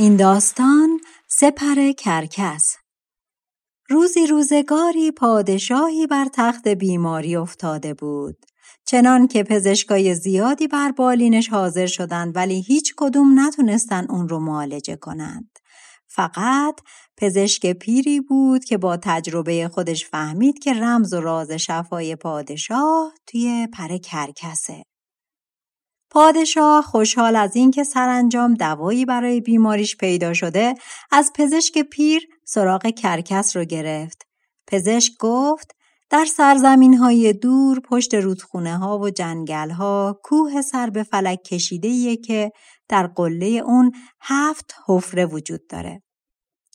این داستان سپر کرکس. روزی روزگاری پادشاهی بر تخت بیماری افتاده بود. چنان که پزشکای زیادی بر بالینش حاضر شدند ولی هیچ کدوم نتونستن اون رو معالجه کنند. فقط پزشک پیری بود که با تجربه خودش فهمید که رمز و راز شفای پادشاه توی پر کرکسه. پادشاه خوشحال از اینکه سرانجام دوایی برای بیماریش پیدا شده از پزشک پیر سراغ کرکس رو گرفت. پزشک گفت در سرزمین های دور پشت رودخونه ها و جنگل ها کوه سر به فلک کشیده که در قله اون هفت حفره وجود داره.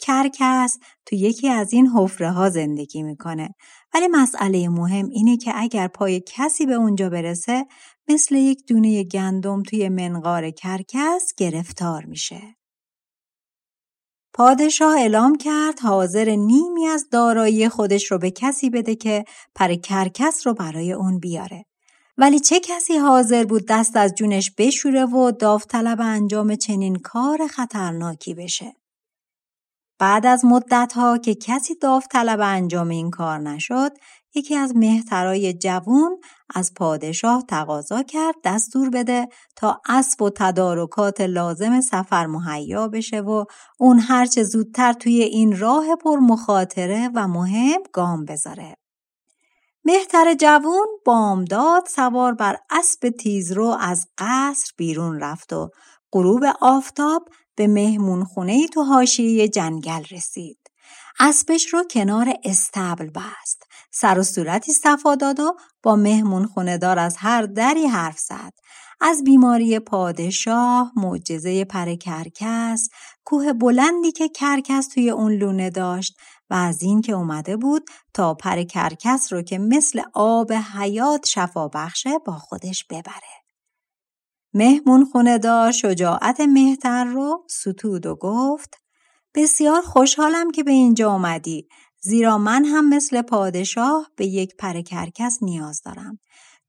کرکس تو یکی از این حفره ها زندگی می‌کنه ولی مسئله مهم اینه که اگر پای کسی به اونجا برسه مثل یک دونه گندم توی منقار کرکس گرفتار میشه. پادشاه اعلام کرد حاضر نیمی از دارایی خودش رو به کسی بده که پر کرکس رو برای اون بیاره. ولی چه کسی حاضر بود دست از جونش بشوره و داوطلب انجام چنین کار خطرناکی بشه؟ بعد از مدتها که کسی داوطلب انجام این کار نشد، یکی از مهترای جوون از پادشاه تقاضا کرد دستور بده تا اسب و تدارکات لازم سفر مهیا بشه و اون هرچه زودتر توی این راه پر مخاطره و مهم گام بذاره. مهتر جوون بامداد سوار بر اسب تیزرو از قصر بیرون رفت و غروب آفتاب به مهمون خونه تو حاشیه جنگل رسید. اسبش رو کنار استبل بست. سر و صورتی صفا داد و با مهمون خوندار از هر دری حرف زد. از بیماری پادشاه، معجزه پر کرکس، کوه بلندی که کرکس توی اون لونه داشت و از این که اومده بود تا پر کرکس رو که مثل آب حیات شفا بخشه با خودش ببره. مهمون خوندار شجاعت مهتر رو ستود و گفت بسیار خوشحالم که به اینجا آمدی زیرا من هم مثل پادشاه به یک پر کرکس نیاز دارم.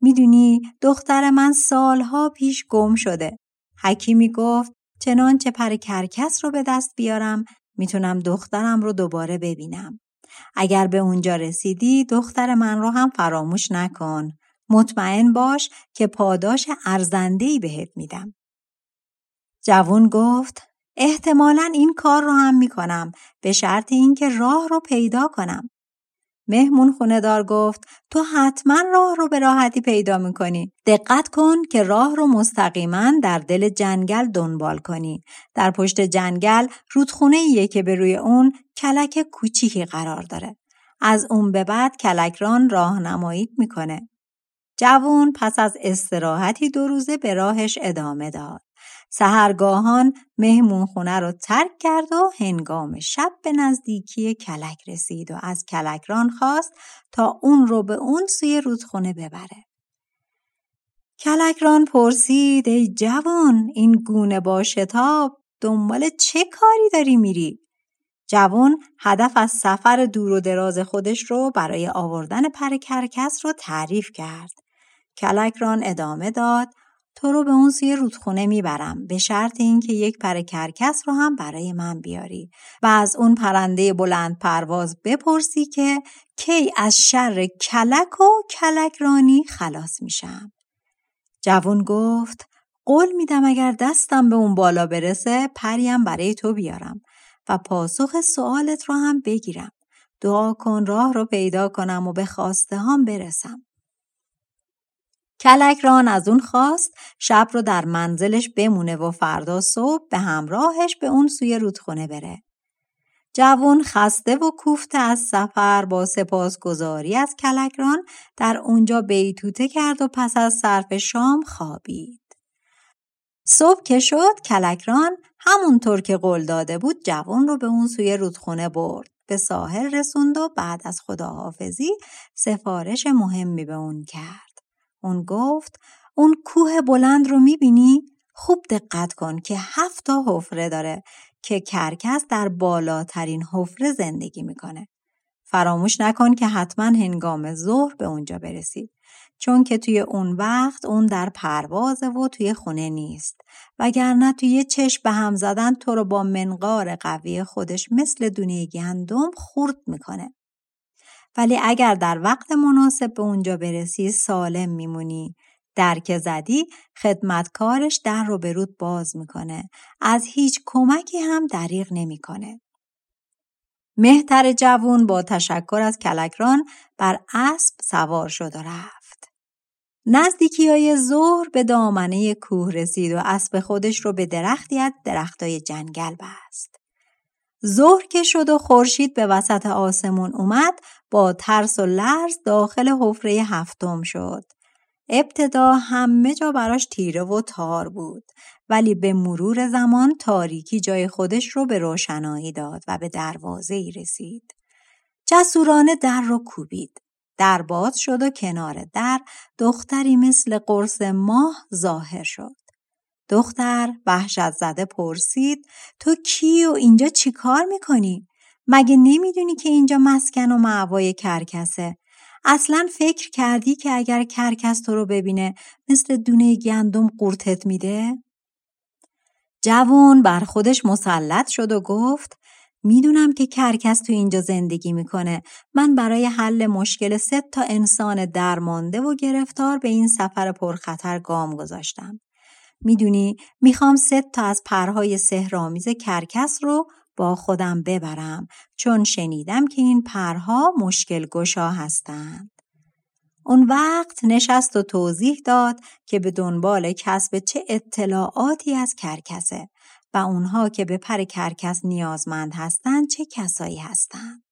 می‌دونی دختر من سالها پیش گم شده. حکیمی گفت چنانچه پر کرکس رو به دست بیارم می‌تونم دخترم رو دوباره ببینم. اگر به اونجا رسیدی دختر من رو هم فراموش نکن. مطمئن باش که پاداش ارزندهی بهت میدم. جوون گفت احتمالا این کار رو هم می‌کنم به شرط اینکه راه رو پیدا کنم. مهمون خوندار گفت تو حتما راه رو به راحتی پیدا می‌کنی. دقت کن که راه رو مستقیما در دل جنگل دنبال کنی. در پشت جنگل رودخونه ایه که به روی اون کلک کوچیکی قرار داره. از اون به بعد کلکران راهنمایی می‌کنه. جوون پس از استراحتی دو روزه به راهش ادامه داد. سهرگاهان مهمون خونه رو ترک کرد و هنگام شب به نزدیکی کلک رسید و از کلکران خواست تا اون رو به اون سوی رودخونه ببره. کلکران پرسید ای جوان این گونه با شتاب دنبال چه کاری داری میری؟ جوان هدف از سفر دور و دراز خودش رو برای آوردن پر کرکس رو تعریف کرد. کلکران ادامه داد تو رو به اون سوی رودخونه می‌برم به شرط اینکه یک پر کرکس رو هم برای من بیاری و از اون پرنده بلند پرواز بپرسی که کی از شر کلک و کلکرانی خلاص میشم. جوون گفت قول میدم اگر دستم به اون بالا برسه پریم برای تو بیارم و پاسخ سوالت رو هم بگیرم. دعا کن راه رو پیدا کنم و به خواسته هم برسم. کلکران از اون خواست شب رو در منزلش بمونه و فردا صبح به همراهش به اون سوی رودخونه بره. جوون خسته و کوفته از سفر با سپاسگزاری از کلکران در اونجا بیتوته کرد و پس از صرف شام خوابید. صبح که شد کلکران همونطور که قول داده بود جوان رو به اون سوی رودخونه برد. به ساحل رسوند و بعد از خداحافظی سفارش مهمی به اون کرد. اون گفت اون کوه بلند رو می‌بینی؟ خوب دقت کن که هفت تا حفره داره که کرکس در بالاترین حفره زندگی می‌کنه. فراموش نکن که حتما هنگام ظهر به اونجا برسی. چون که توی اون وقت اون در پروازه و توی خونه نیست وگرنه توی چشم به هم زدن تو رو با منقار قوی خودش مثل دونه گندم خورد می‌کنه ولی اگر در وقت مناسب به اونجا برسی سالم میمونی در که زدی خدمتکارش در رو به رود باز می‌کنه از هیچ کمکی هم دریغ نمی‌کنه مهتر جوون با تشکر از کلکران بر اسب سوار شد و رفت. نزدیکی های ظهر به دامنه کوه رسید و اسب خودش رو به درختی از درختای جنگل بست. ظهر که شد و خورشید به وسط آسمون اومد با ترس و لرز داخل حفره هفتم شد. ابتدا همه جا براش تیره و تار بود ولی به مرور زمان تاریکی جای خودش رو به روشنایی داد و به دروازه ای رسید. جسورانه در رو کوبید. در باز شد و کنار در دختری مثل قرص ماه ظاهر شد. دختر وحشت زده پرسید تو کی و اینجا چی کار می‌کنی؟ مگه نمی‌دونی که اینجا مسکن و معوای کرکسه؟ اصلا فکر کردی که اگر کرکس تو رو ببینه مثل دونه گندم قورتت میده؟ جوون بر خودش مسلط شد و گفت می‌دونم که کرکس تو اینجا زندگی می‌کنه من برای حل مشکل سه تا انسان درمانده و گرفتار به این سفر پرخطر گام گذاشتم می‌دونی می‌خوام سه تا از پرهای سهرامیز کرکس رو با خودم ببرم چون شنیدم که این پرها مشکل گشا هستند. اون وقت نشست و توضیح داد که به دنبال کسب چه اطلاعاتی از کرکسه و اونها که به پر کرکس نیازمند هستند چه کسایی هستند.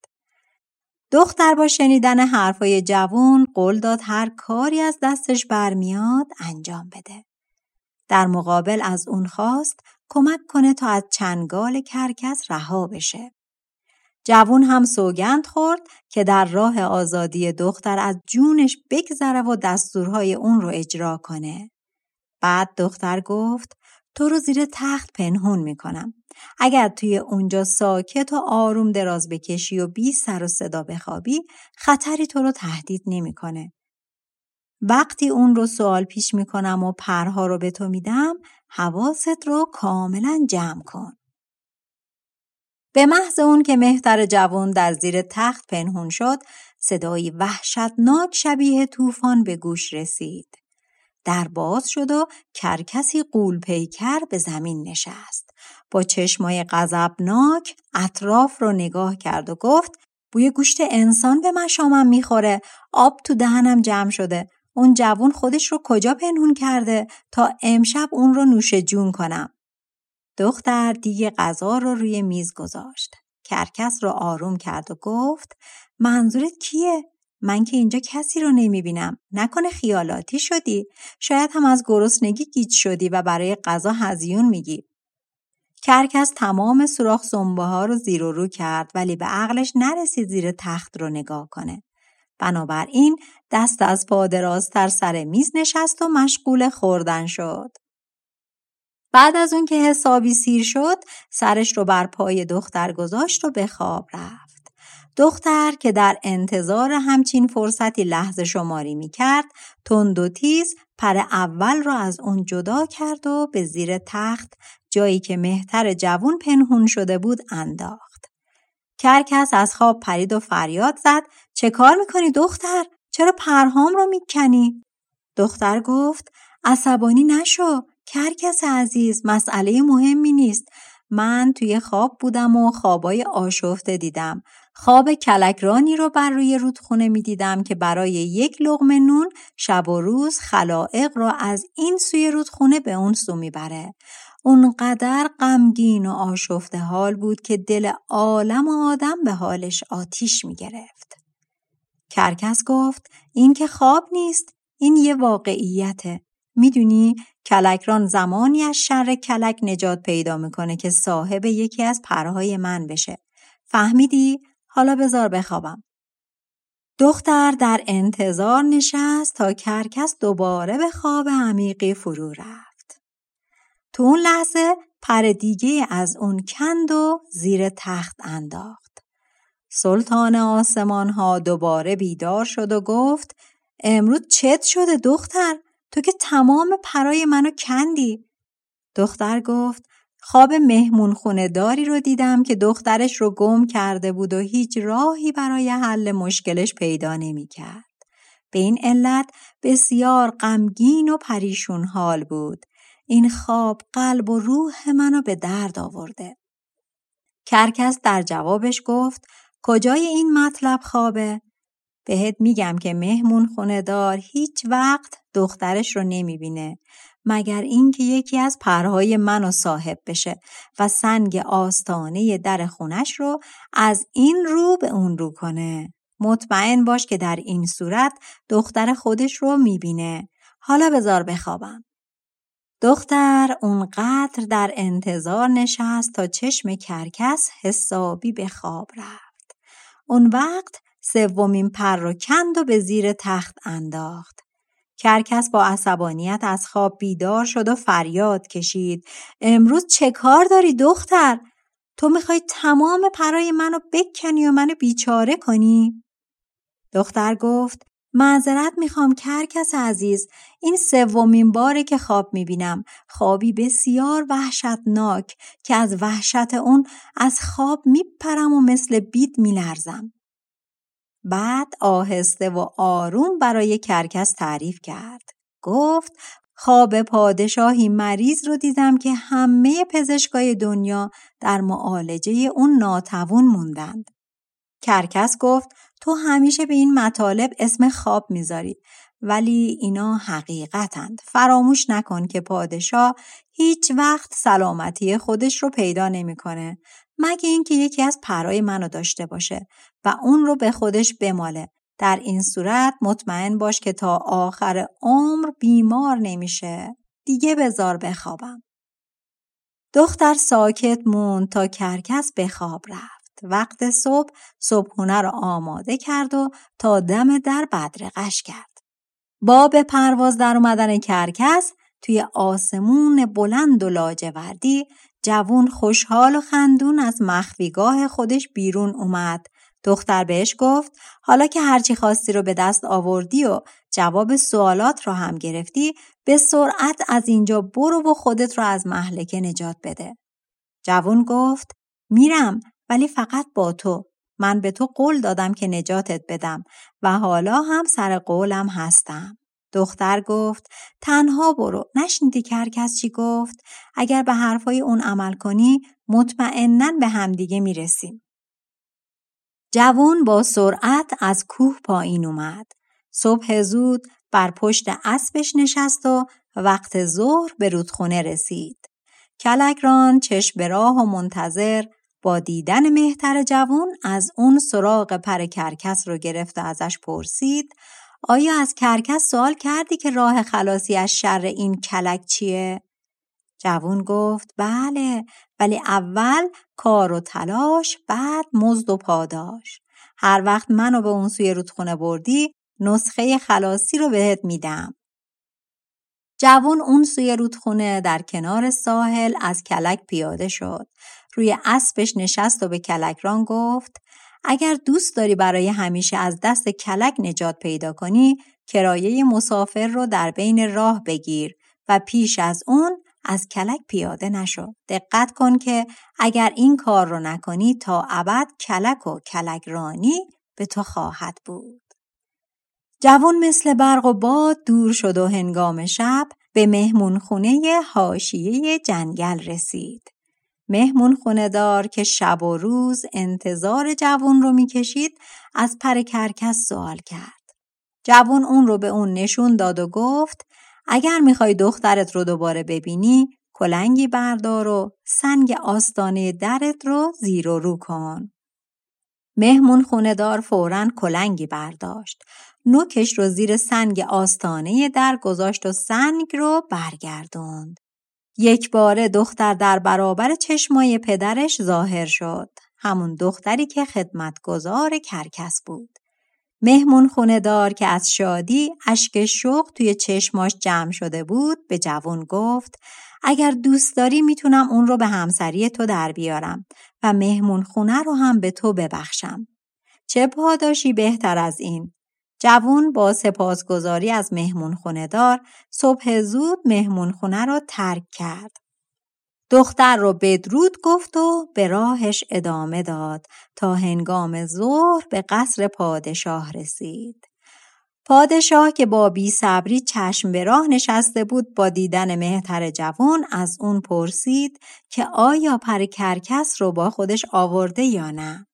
دختر با شنیدن حرفای جوون قول داد هر کاری از دستش برمیاد انجام بده. در مقابل از اون خواست کمک کنه تا از چنگال کرکس رها بشه. جوون هم سوگند خورد که در راه آزادی دختر از جونش بگذره و دستورهای اون رو اجرا کنه. بعد دختر گفت تو رو زیر تخت پنهون می‌کنم. اگر توی اونجا ساکت و آروم دراز بکشی و بی سر و صدا بخوابی خطری تو رو تهدید نمی‌کنه. وقتی اون رو سوال پیش می‌کنم و پرها رو به تو میدم حواست رو کاملا جمع کن. به محض اون که مهتر جوان در زیر تخت پنهون شد صدایی وحشتناک شبیه طوفان به گوش رسید. در باز شد و کرکسی قول پیکر به زمین نشست. با چشمای غضبناک اطراف رو نگاه کرد و گفت بوی گوشت انسان به مشامم می‌خوره آب تو دهنم جمع شده اون جوون خودش رو کجا پنهون کرده تا امشب اون رو نوش جون کنم. دختر دیگه غذا رو روی میز گذاشت. کرکس رو آروم کرد و گفت منظورت کیه؟ من که اینجا کسی رو نمی‌بینم. نکنه خیالاتی شدی؟ شاید هم از گرسنگی گیج شدی و برای غذا هزیون میگی. کرکس تمام سوراخ سنبه ها رو زیر و رو کرد ولی به عقلش نرسید زیر تخت رو نگاه کنه. بنابراین دست از پا درازتر سر میز نشست و مشغول خوردن شد. بعد از اون که حسابی سیر شد سرش رو بر پای دختر گذاشت و به خواب رفت. دختر که در انتظار همچین فرصتی لحظه شماری می کرد تند و تیز پر اول را از اون جدا کرد و به زیر تخت جایی که مهتر جوون پنهون شده بود انداخت. کرکس از خواب پرید و فریاد زد چه کار می‌کنی دختر؟ چرا پرهام رو می‌کنی؟ دختر گفت عصبانی نشو کرکس عزیز مسئله مهمی نیست من توی خواب بودم و خوابای آشفته دیدم خواب کلکرانی رو بر روی رودخونه می دیدم که برای یک لغم نون شب و روز خلائق را از این سوی رودخونه به اون سو می‌بره. اونقدر غمگین و آشفته حال بود که دل عالم و آدم به حالش آتیش می گرفت. کرکس گفت این که خواب نیست این یه واقعیته. می‌دونی کلکران زمانی از شر کلک نجات پیدا می‌کنه که صاحب یکی از پرهای من بشه. فهمیدی؟ حالا بذار بخوابم. دختر در انتظار نشست تا کرکس دوباره به خواب عمیقی فرو رفت. تو اون لحظه پر دیگه از اون کند و زیر تخت انداخت. سلطان آسمان ها دوباره بیدار شد و گفت امروز چت شده دختر تو که تمام پرای منو کندی. دختر گفت خواب مهمون خونه داری رو دیدم که دخترش رو گم کرده بود و هیچ راهی برای حل مشکلش پیدا نمی کرد. به این علت بسیار غمگین و پریشون حال بود. این خواب قلب و روح منو به درد آورده. کرکس در جوابش گفت کجای این مطلب خوابه؟ بهت میگم که مهمون خونه دار هیچ وقت دخترش رو نمی‌بینه مگر اینکه یکی از پرهای منو صاحب بشه و سنگ آستانه در خونش رو از این رو به اون رو کنه. مطمئن باش که در این صورت دختر خودش رو می‌بینه. حالا بذار بخوابم. دختر اونقدر در انتظار نشست تا چشم کرکس حسابی به خواب رفت. اون وقت سومین پر رو کند و به زیر تخت انداخت. کرکس با عصبانیت از خواب بیدار شد و فریاد کشید. امروز چه کار داری دختر؟ تو می‌خوای تمام پرای منو بکنی و منو بیچاره کنی؟ دختر گفت معذرت می‌خوام کرکس عزیز این سومین باره که خواب می‌بینم خوابی بسیار وحشتناک که از وحشت اون از خواب میپرم و مثل بید میلرزم بعد آهسته و آروم برای کرکس تعریف کرد. گفت خواب پادشاهی مریض رو دیدم که همه پزشکای دنیا در معالجه اون ناتوون موندند. کرکس گفت تو همیشه به این مطالب اسم خواب می‌ذاری ولی اینا حقیقتند. فراموش نکن که پادشاه هیچ وقت سلامتی خودش رو پیدا نمی‌کنه مگه اینکه یکی از پرای منو داشته باشه و اون رو به خودش بماله. در این صورت مطمئن باش که تا آخر عمر بیمار نمیشه. دیگه بزار بخوابم. دختر ساکت مون تا کرکس به خواب رفت. وقت صبح صبحونه رو آماده کرد و تا دم در بدرقش کرد با به پرواز در اومدن کرکس توی آسمون بلند و لاجوردی جوون خوشحال و خندون از مخفیگاه خودش بیرون اومد. دختر بهش گفت حالا که هرچی خواستی رو به دست آوردی و جواب سوالات رو هم گرفتی به سرعت از اینجا برو و خودت رو از محلکه نجات بده. جوون گفت میرم ولی فقط با تو. من به تو قول دادم که نجاتت بدم و حالا هم سر قولم هستم. دختر گفت تنها برو. نشنیدی که هر کس چی گفت؟ اگر به حرفای اون عمل کنی مطمئنا به همدیگه می‌رسیم. جوون با سرعت از کوه پایین اومد. صبح زود بر پشت اسبش نشست و وقت ظهر به رودخونه رسید. کلکران چشم به راه و منتظر با دیدن مهتر جوون از اون سراغ پر کرکس رو گرفت و ازش پرسید آیا از کرکس سوال کردی که راه خلاصی از شر این کلک چیه؟ جوون گفت بله ولی اول کار و تلاش بعد مزد و پاداش. هر وقت منو به اون سوی رودخونه بردی نسخه خلاصی رو بهت میدم. جوون اون سوی رودخونه در کنار ساحل از کلک پیاده شد. روی اسبش نشست و به کلکران گفت اگر دوست داری برای همیشه از دست کلک نجات پیدا کنی کرایه مسافر رو در بین راه بگیر و پیش از اون از کلک پیاده نشو. دقت کن که اگر این کار رو نکنی تا ابد کلک و کلک رانی به تو خواهد بود. جوان مثل برق و باد دور شد و هنگام شب به مهمون خونه حاشیه جنگل رسید. مهمون دار که شب و روز انتظار جوون رو می‌کشید از پر کرکس سوال کرد. جوون اون رو به اون نشون داد و گفت اگر می‌خوای دخترت رو دوباره ببینی کلنگی بردار و سنگ آستانه درت رو زیر و رو کن. مهمون دار فورا کلنگی برداشت. نوکش رو زیر سنگ آستانه در گذاشت و سنگ رو برگردوند. یک باره دختر در برابر چشمای پدرش ظاهر شد. همون دختری که خدمتگزار کرکس بود. مهمون خونه دار که از شادی اشک شوق توی چشماش جمع شده بود به جوون گفت اگر دوست داری می‌تونم اون رو به همسری تو در بیارم و مهمون خونه رو هم به تو ببخشم. چه پاداشی بهتر از این؟ جوون با سپاسگزاری از مهمون خونه دار صبح زود مهمون خونه را ترک کرد. دختر رو بدرود گفت و به راهش ادامه داد تا هنگام ظهر به قصر پادشاه رسید. پادشاه که با بی صبری چشم به راه نشسته بود با دیدن مهتر جوان از اون پرسید که آیا پر کرکس رو با خودش آورده یا نه؟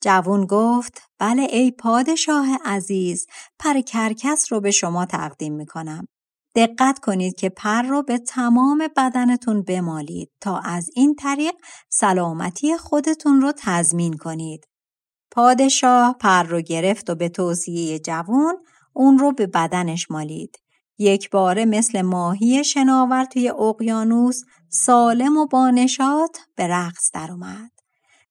جوون گفت بله ای پادشاه عزیز پر کرکس رو به شما تقدیم می کنم. دقت کنید که پر رو به تمام بدنتون بمالید تا از این طریق سلامتی خودتون رو تضمین کنید. پادشاه پر رو گرفت و به توصیه جوون اون رو به بدنش مالید. یک باره مثل ماهی شناور توی اقیانوس سالم و بانشات به رقص در اومد.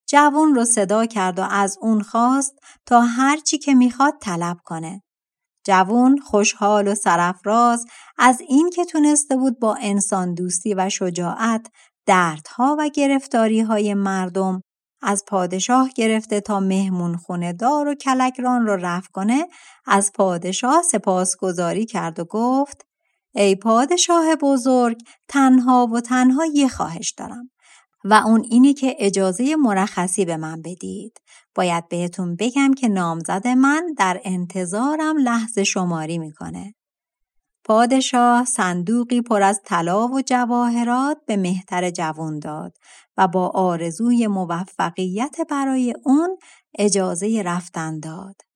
جوون رو صدا کرد و از اون خواست تا هرچی که می‌خواد طلب کنه. جوون خوشحال و سرفراز از این که تونسته بود با انسان دوستی و شجاعت دردها و گرفتاری های مردم از پادشاه گرفته تا مهمون خونه دار و کلکران رو رفت کنه از پادشاه سپاسگزاری کرد و گفت ای پادشاه بزرگ تنها و تنها یه خواهش دارم و اون اینی که اجازه مرخصی به من بدید. باید بهتون بگم که نامزد من در انتظارم لحظه شماری می‌کنه. پادشاه صندوقی پر از طلا و جواهرات به مهتر جوان داد و با آرزوی موفقیت برای اون اجازه رفتن داد.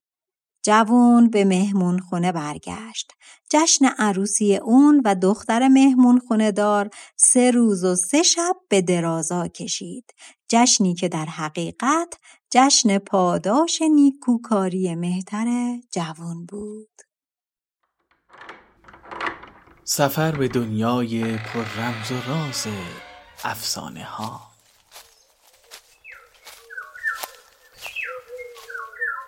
جوون به مهمون خونه برگشت. جشن عروسی اون و دختر مهمون خونه دار سه روز و سه شب به درازا کشید. جشنی که در حقیقت جشن پاداش نیکوکاری مهتر جوون بود. سفر به دنیای پر رمز و راز افسانه ها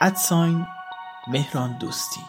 ادساین مهران دوستی.